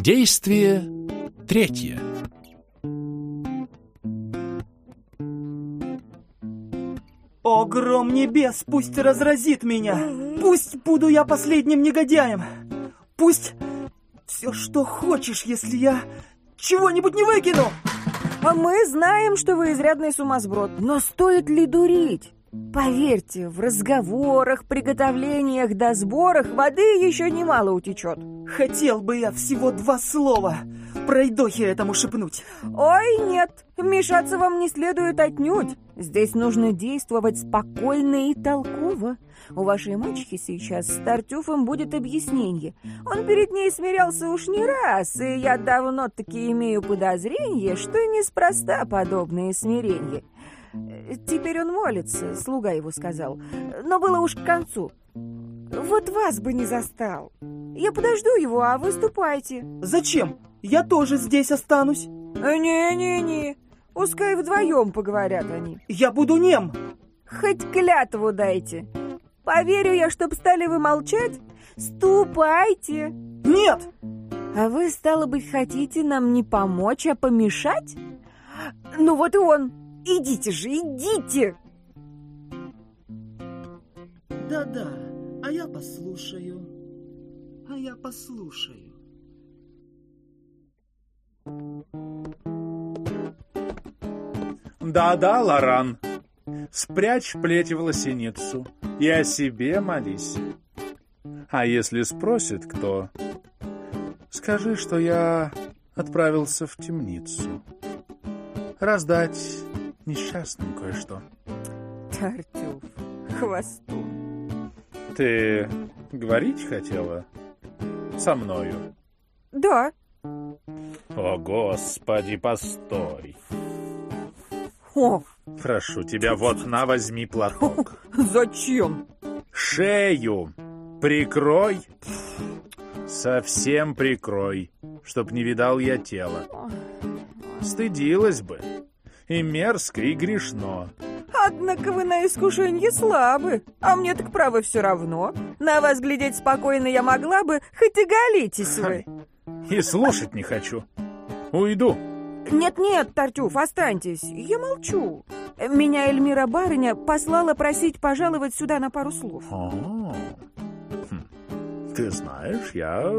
Действие третье. О, гром небес, пусть разразит меня! Пусть буду я последним негодяем! Пусть все, что хочешь, если я чего-нибудь не выкину! А мы знаем, что вы изрядный сумасброд, но стоит ли дурить? Поверьте, в разговорах, приготовлениях да сборах воды еще немало утечет. Хотел бы я всего два слова пройдохе этому шепнуть. Ой, нет, вмешаться вам не следует отнюдь. Здесь нужно действовать спокойно и толково. У вашей мачехи сейчас с Тартюфом будет объяснение. Он перед ней смирялся уж не раз, и я давно-таки имею подозрение, что неспроста подобные смирения. Теперь он молится, слуга его сказал, но было уж к концу. Вот вас бы не застал. Я подожду его, а вы ступайте. Зачем? Я тоже здесь останусь. Не-не-не, пускай вдвоем поговорят они. Я буду нем. Хоть клятву дайте. Поверю я, чтоб стали вы молчать. Ступайте. Нет. А вы, стало быть, хотите нам не помочь, а помешать? Ну вот и он. Идите же, идите. Да-да, а я послушаю. А я послушаю. Да-да, Лоран, спрячь плеть в лосиницу и о себе молись. А если спросит кто, скажи, что я отправился в темницу. Раздать несчастным кое-что. Тартюф, хвосту. Ты говорить хотела со мною? Да. О, Господи, постой. О, Прошу тебя, вот на, возьми платок. зачем? Шею прикрой. Совсем прикрой, чтоб не видал я тело. Стыдилась бы. И мерзко, и грешно. Однако вы на искушенье слабы, а мне так право все равно. На вас глядеть спокойно я могла бы, хоть и голитесь вы. И слушать не хочу. Уйду. Нет-нет, Тартюф, останьтесь, я молчу. Меня Эльмира Барыня послала просить пожаловать сюда на пару слов. О, хм. Ты знаешь, я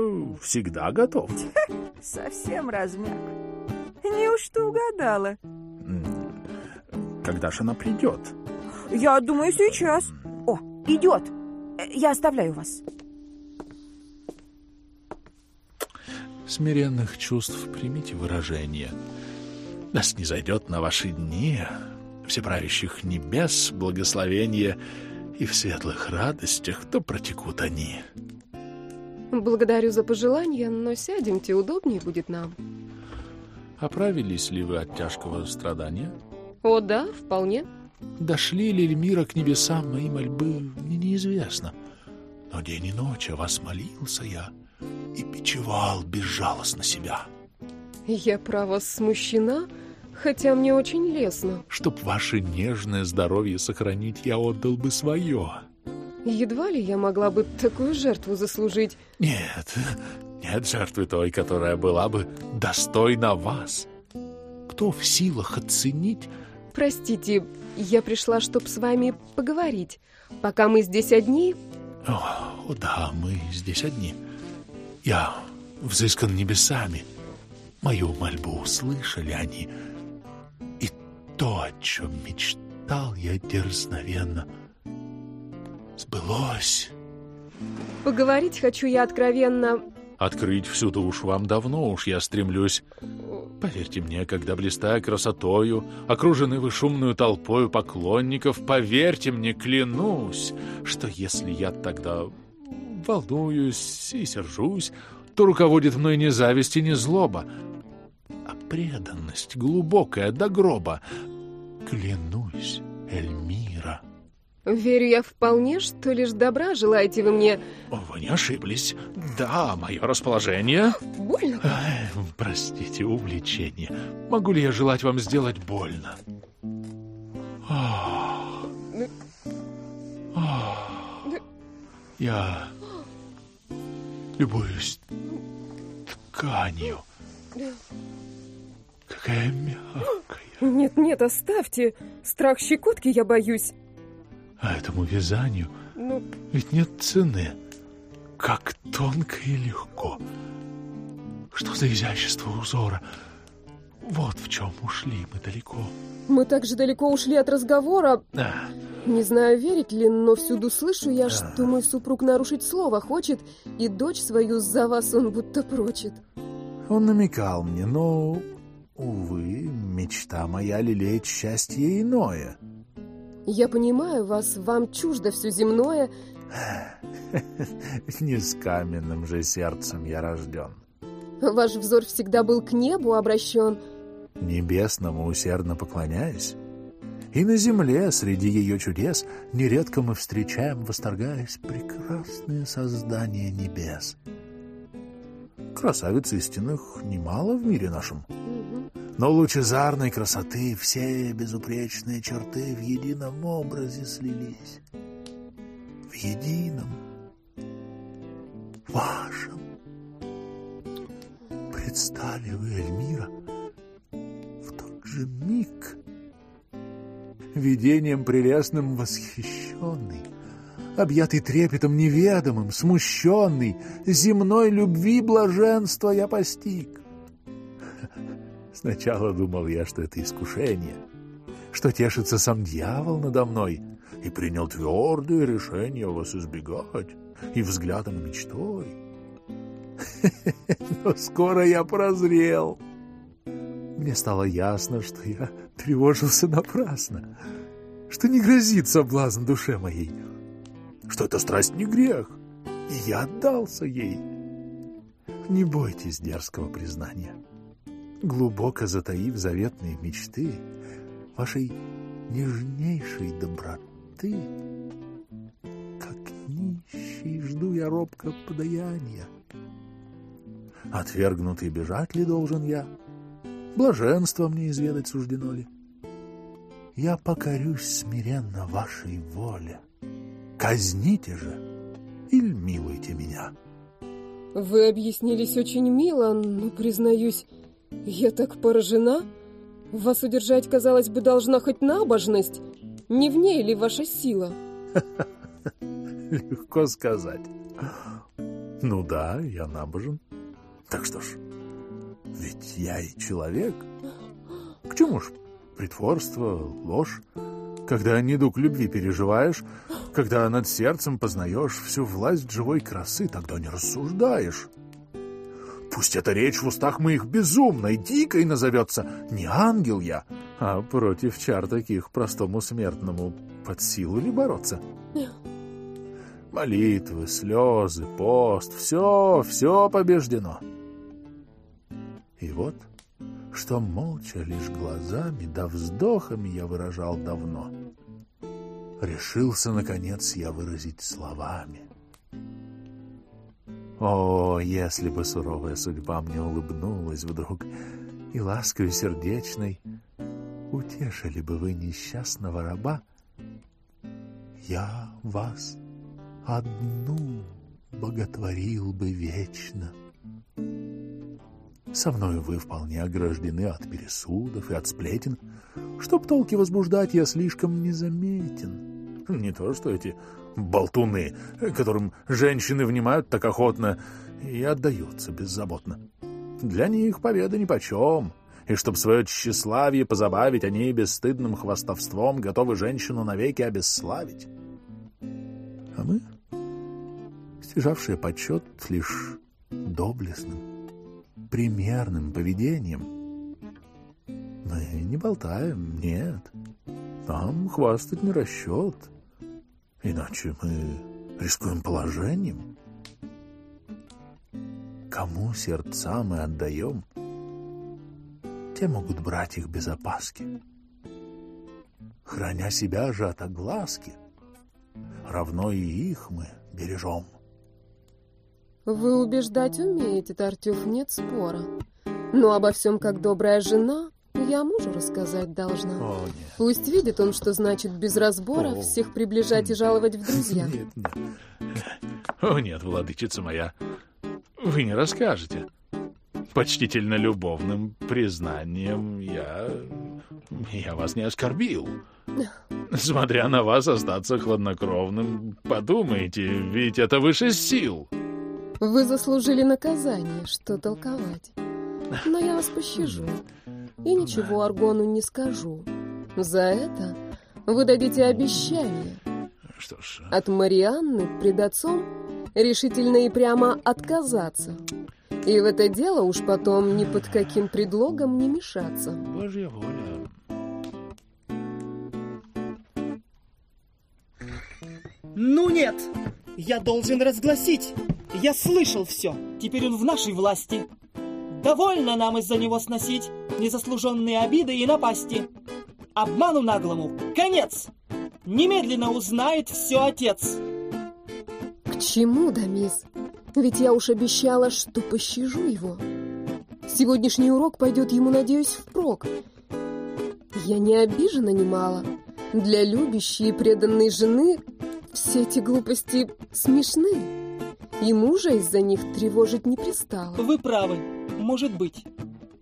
всегда готов. Совсем размяк. Неужто угадала? Когда же она придет? Я думаю, сейчас. О, идет. Э, Я оставляю вас. Смиренных чувств примите выражение. Да снизойдет на ваши дни всеправящих небес благословение, и в светлых радостях то протекут они. Благодарю за пожелание, но сядемте, удобнее будет нам. Оправились ли вы от тяжкого страдания? О, да, вполне. Дошли ли мира к небесам мои мольбы, мне неизвестно. Но день и ночь о вас молился я и бичевал безжалостно себя, Я, право, смущена, хотя мне очень лестно. чтоб ваше нежное здоровье сохранить, я отдал бы свое. Едва ли я могла бы такую жертву заслужить. Нет, нет жертвы той, которая была бы достойна вас. Кто в силах оценить? Простите, я пришла, чтоб с вами поговорить. Пока мы здесь одни, О, да, мы здесь одни. Я взыскан небесами. Мою мольбу услышали они. И то, о чем мечтал я дерзновенно, сбылось. поговорить хочу я откровенно. Открыть всю-то уж вам давно уж я стремлюсь. Поверьте мне, когда блистая красотою, окружены вы шумную толпою поклонников, поверьте мне, клянусь, что если я тогда волнуюсь и сержусь, то руководит мной не зависть и не злоба, а преданность глубокая до гроба. Клянусь, Эльмира. Верю я вполне, что лишь добра желаете вы мне. Вы не ошиблись. Да, мое расположение... Больно? Ай, простите, увлечение. Могу ли я желать вам сделать больно? Ах. Ах. Я любуюсь тканью. Какая мягкая. Нет, нет, оставьте. Страх щекотки я боюсь. А этому вязанию Ну, ведь нет цены. Как тонко и легко. Что за изящество узора. Вот в чем ушли мы далеко. мы так же далеко ушли от разговора. А, Не знаю, верить ли, но всюду слышу я, что мой супруг нарушить слово хочет, и дочь свою за вас он будто прочит. Он намекал мне, но, увы, мечта моя лелеять счастье иное. Я понимаю вас, вам чуждо все земное. Не с каменным же сердцем я рожден. Ваш взор всегда был к небу обращен. Небесному усердно поклоняясь. И на земле, среди ее чудес, нередко мы встречаем, восторгаясь, прекрасные создания небес. Красавиц истинных немало в мире нашем. Но лучезарной красоты все безупречные черты в едином образе слились. В едином, вашем. Предстали вы, Эльмира, в тот же миг, видением прелестным восхищенный, объятый трепетом неведомым, смущенный, земной любви блаженства я постиг. Сначала думал я, что это искушение, что тешится сам дьявол надо мной, и принял твердое решение вас избегать и взглядом и мечтой. Но скоро я прозрел. Мне стало ясно, что я тревожился напрасно, что не грозит соблазн душе моей, что эта страсть не грех, и я отдался ей. Не бойтесь дерзкого признания глубоко затаив заветные мечты вашей нежнейшей доброты. Как нищий жду я робко подаяния. Отвергнутый бежать ли должен я? Блаженство мне изведать суждено ли? Я покорюсь смиренно вашей воле. Казните же или милуйте меня. Вы объяснились очень мило, но, признаюсь, я так поражена. Вас удержать, казалось бы, должна хоть набожность. Не в ней ли ваша сила? Легко сказать. Ну да, я набожен. Так что ж, ведь я и человек. К чему ж притворство, ложь? Когда недуг любви переживаешь, когда над сердцем познаешь всю власть живой красы, тогда не рассуждаешь. Пусть эта речь в устах моих безумной, дикой назовется. Не ангел я, а против чар таких простому смертному под силу ли бороться? Молитвы, слезы, пост, все, все побеждено. И вот, что молча лишь глазами да вздохами я выражал давно, решился, наконец, я выразить словами. О, если бы суровая судьба мне улыбнулась вдруг и лаской сердечной, утешили бы вы несчастного раба, я вас одну боготворил бы вечно. Со мною вы вполне ограждены от пересудов и от сплетен. Чтоб толки возбуждать, я слишком незаметен. Не то что эти болтуны, которым женщины внимают так охотно и отдаются беззаботно. Для них победа нипочем, и чтоб свое тщеславие позабавить, они бесстыдным хвастовством готовы женщину навеки обесславить. А мы, стяжавшие почет лишь доблестным, примерным поведением, мы не болтаем, нет, нам хвастать не расчет, иначе мы рискуем положением. Кому сердца мы отдаем, те могут брать их без опаски. Храня себя же от огласки, равно и их мы бережем. Вы убеждать умеете, Тартюф, нет спора. Но обо всем, как добрая жена, я мужу рассказать должна. О, нет. Пусть видит он, что значит без разбора О. всех приближать и жаловать в друзья. Нет, нет. О, нет, владычица моя, вы не расскажете. почтительно любовным признанием я... я вас не оскорбил. Смотря на вас остаться хладнокровным, подумайте, ведь это выше сил. Вы заслужили наказание, что толковать. Но я вас пощажу. И ничего Аргону не скажу. За это вы дадите обещание. Что ж... От Марианны пред отцом решительно и прямо отказаться. И в это дело уж потом ни под каким предлогом не мешаться. Божья воля. Ну нет, я должен разгласить. Я слышал все. Теперь он в нашей власти. Довольно нам из-за него сносить незаслуженные обиды и напасти. Обману наглому конец. Немедленно узнает все отец. К чему, Дамис? Ведь я уж обещала, что пощажу его. Сегодняшний урок пойдет ему, надеюсь, впрок. Я не обижена немало. Для любящей и преданной жены все эти глупости смешны. И мужа из-за них тревожить не пристало. Вы правы, может быть.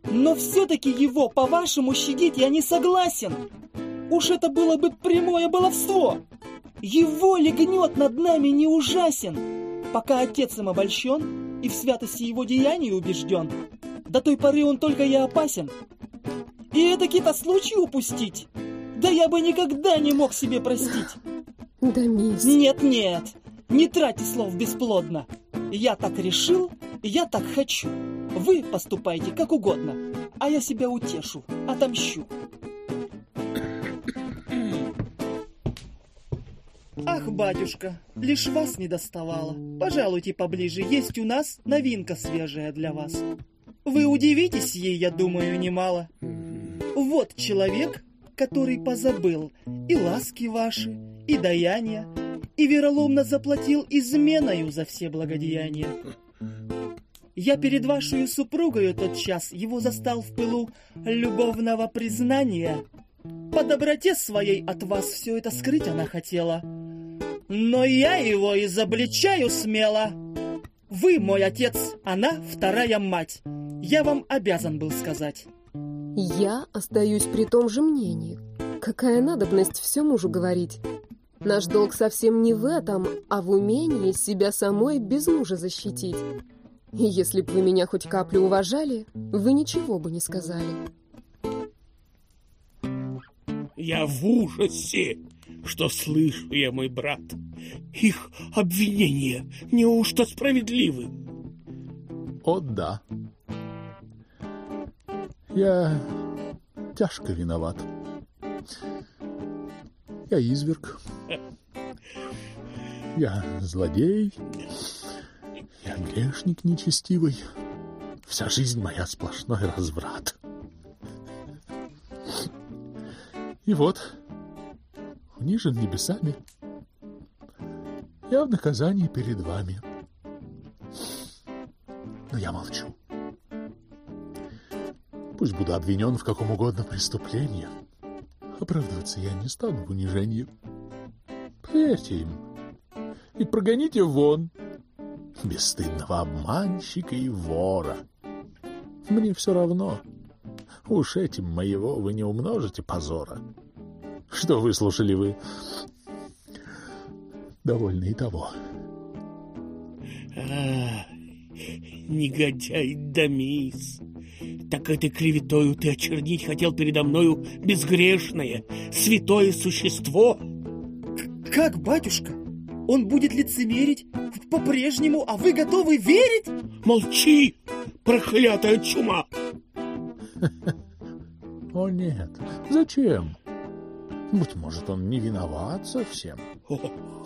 Но все-таки его, по-вашему, щадить я не согласен. Уж это было бы прямое баловство. Его ли гнет над нами не ужасен, пока отец им обольщен и в святости его деяний убежден. До той поры он только и опасен. И это кита случай упустить. Да я бы никогда не мог себе простить. Да, мисс. Нет, нет, не трати слов бесплодно. Я так решил, я так хочу. Вы поступайте как угодно, а я себя утешу, отомщу. Ах, батюшка, лишь вас не доставало. Пожалуйте поближе, есть у нас новинка свежая для вас. Вы удивитесь ей, я думаю, немало. Вот человек, который позабыл и ласки ваши, и даяния, и вероломно заплатил изменою за все благодеяния. Я перед вашей супругою тот час его застал в пылу любовного признания. По доброте своей от вас все это скрыть она хотела. Но я его изобличаю смело. Вы мой отец, она вторая мать. Я вам обязан был сказать. Я остаюсь при том же мнении. Какая надобность все мужу говорить? Наш долг совсем не в этом, а в умении себя самой без мужа защитить. И если бы вы меня хоть каплю уважали, вы ничего бы не сказали. Я в ужасе, что слышу я, мой брат. Их обвинения неужто справедливы? О, да. Я тяжко виноват. Я изверг. Я злодей. Я грешник нечестивый. Вся жизнь моя сплошной разврат. И вот, унижен небесами, я в наказании перед вами. Но я молчу. Пусть буду обвинен в каком угодно преступлении. Оправдываться я не стану в унижении. Поверьте им и прогоните вон бесстыдного обманщика и вора. Мне все равно. Уж этим моего вы не умножите позора. Что выслушали вы? Довольно и того. А, негодяй Дамис. Так этой клеветою ты очернить хотел передо мною безгрешное, святое существо? Как, батюшка? Он будет лицемерить по-прежнему, а вы готовы верить? Молчи, проклятая чума! О нет, зачем? Быть может, он не виноват совсем.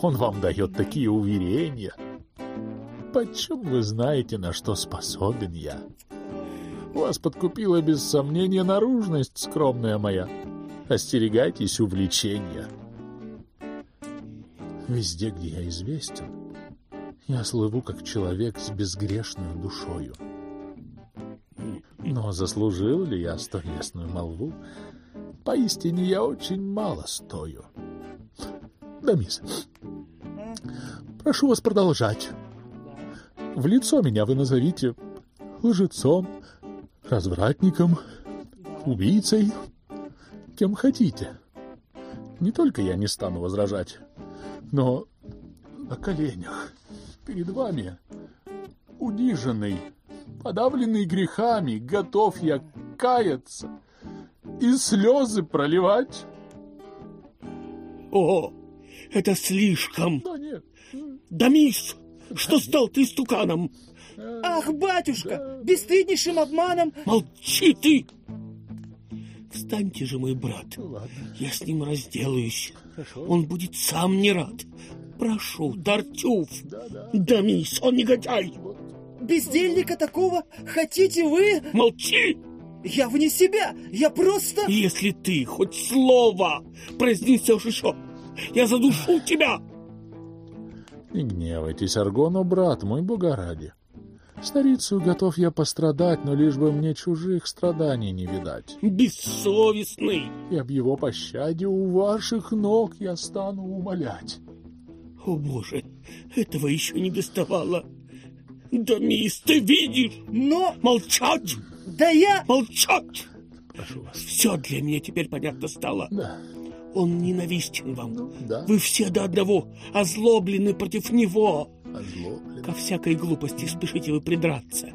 Он вам дает такие уверения. Почем вы знаете, на что способен я? Вас подкупила без сомнения наружность скромная моя. Остерегайтесь увлечения. Везде, где я известен, я слыву как человек с безгрешной душою. Но заслужил ли я столь лестную молву? Поистине я очень мало стою. Да, мисс, прошу вас продолжать. В лицо меня вы назовите лжецом, развратником, убийцей, кем хотите. Не только я не стану возражать, но на коленях перед вами, униженный, подавленный грехами, готов я каяться и слезы проливать. О, это слишком. Да нет, Дамис, что стал ты стуканом? Ах, батюшка, бесстыднейшим обманом... Молчи ты! Встаньте же, мой брат. Я с ним разделаюсь. Он будет сам не рад. Прошу, Тартюф. Дамис, он негодяй. Бездельника такого хотите вы? Молчи! Я вне себя, я просто... Если ты хоть слово произнесешь еще, я задушу тебя. Не гневайтесь, Аргону, брат мой, бога ради. Старицу готов я пострадать, но лишь бы мне чужих страданий не видать. Бессовестный. И об его пощаде у ваших ног я стану умолять. О, Боже, этого еще не доставало. Дамис, ты видишь? Но... Молчать! Да я... Молчать! Прошу вас. Все для меня теперь понятно стало. Да, Он ненавистен вам. да, Вы все до одного озлоблены против него. Озлоблен. Ко всякой глупости спешите вы придраться,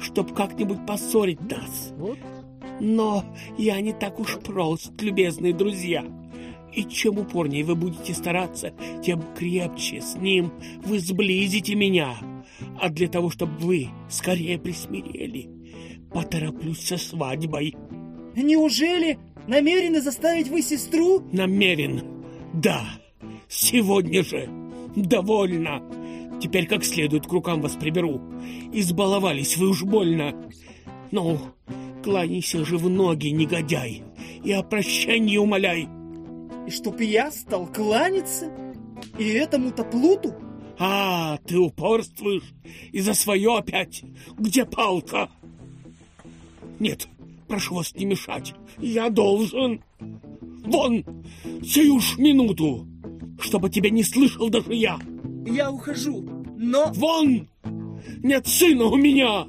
чтоб как-нибудь поссорить нас. Вот, Но я не так уж прост, любезные друзья. И чем упорнее вы будете стараться, тем крепче с ним вы сблизите меня. А для того, чтобы вы скорее присмирели, потороплюсь со свадьбой. Неужели намерены заставить вы сестру? Намерен. Да, сегодня же. Довольно. Теперь как следует к рукам вас приберу. Избаловались вы уж больно. Ну, кланяйся же в ноги, негодяй, и о прощении умоляй. И чтоб я стал кланяться? И этому-то плуту? А, ты упорствуешь и за свое опять. Где палка? Нет, прошу вас не мешать. Я должен. Вон, сию ж минуту, чтобы тебя не слышал даже я. Я ухожу, но... Вон! Нет сына у меня!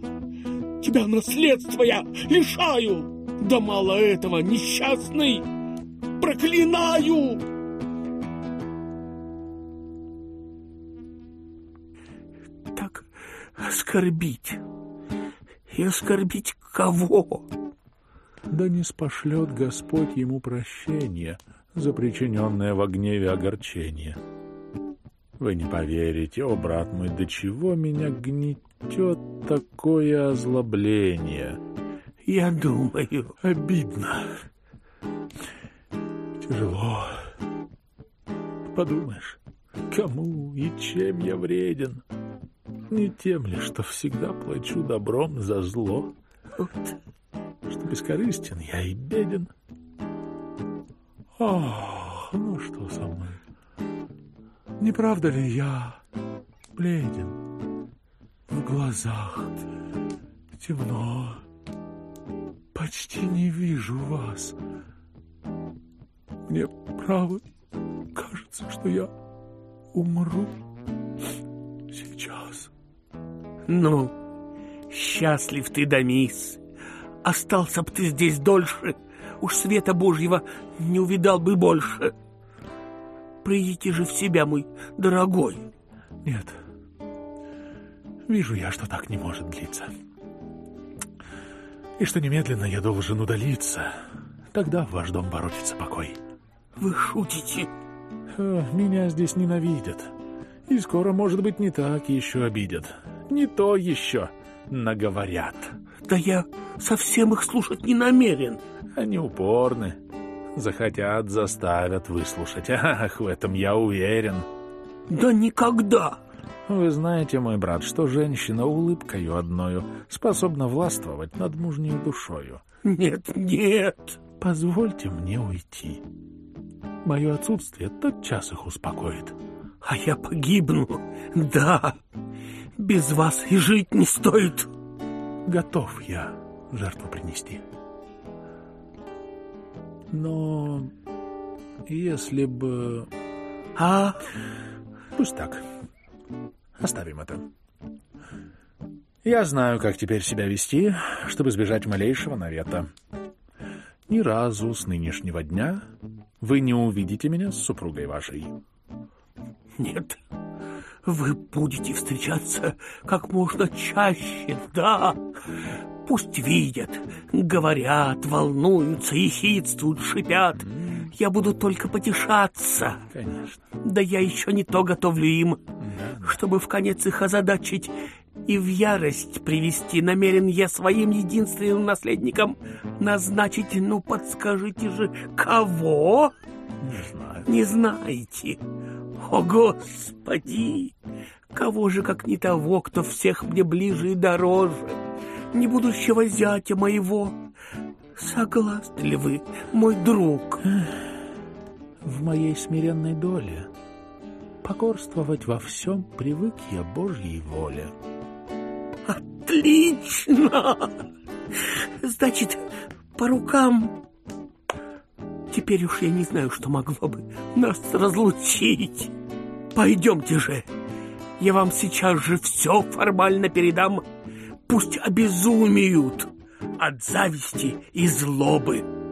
Тебя наследства я лишаю! Да мало этого, несчастный! Проклинаю! Так оскорбить. И оскорбить кого? да не спошлет Господь ему прощение за причиненное во гневе огорчение. Вы не поверите, о, брат мой, до чего меня гнетет такое озлобление. Я думаю, Обидно. Тяжело. Подумаешь, кому и чем я вреден? Не тем ли, что всегда плачу добром за зло? Что бескорыстен я и беден? Ох, ну что со мной? Не правда ли я бледен? В глазах темно. Почти не вижу вас. Мне, право, кажется, что я умру сейчас. ну, счастлив ты, Дамис. Остался б ты здесь дольше, уж света Божьего не увидал бы больше. Придите же в себя, мой дорогой. Нет. Вижу я, что так не может длиться. И что немедленно я должен удалиться. Тогда в ваш дом воротится покой. Вы шутите? Меня здесь ненавидят. И скоро, может быть, не так еще обидят. Не то еще наговорят. Да я совсем их слушать не намерен. Они упорны. Захотят, заставят выслушать. Ах, в этом я уверен. Да никогда. Вы знаете, мой брат, что женщина улыбкою одною способна властвовать над мужней душою. Нет, нет. Позвольте мне уйти. Мое отсутствие тотчас их успокоит. А я погибну. Да. Без вас и жить не стоит. Готов я жертву принести. Но если бы... А? Пусть так. Оставим это. Я знаю, как теперь себя вести, чтобы избежать малейшего навета. Ни разу с нынешнего дня вы не увидите меня с супругой вашей. Нет, вы будете встречаться как можно чаще, да. Пусть видят, говорят, волнуются, ехидствуют, шипят. Я буду только потешаться. Конечно. Да я еще не то готовлю им, чтобы в конец их озадачить и в ярость привести. Намерен я своим единственным наследником назначить, ну подскажите же, кого? Не знаю. Не знаете? О, Господи! Кого же, как не того, кто всех мне ближе и дороже? Не будущего зятя моего. Согласны ли вы, мой друг? В моей смиренной доле покорствовать во всем привык я Божьей воле. Отлично! Значит, по рукам... Теперь уж я не знаю, что могло бы нас разлучить. Пойдемте же. Я вам сейчас же все формально передам. Пусть обезумеют от зависти и злобы.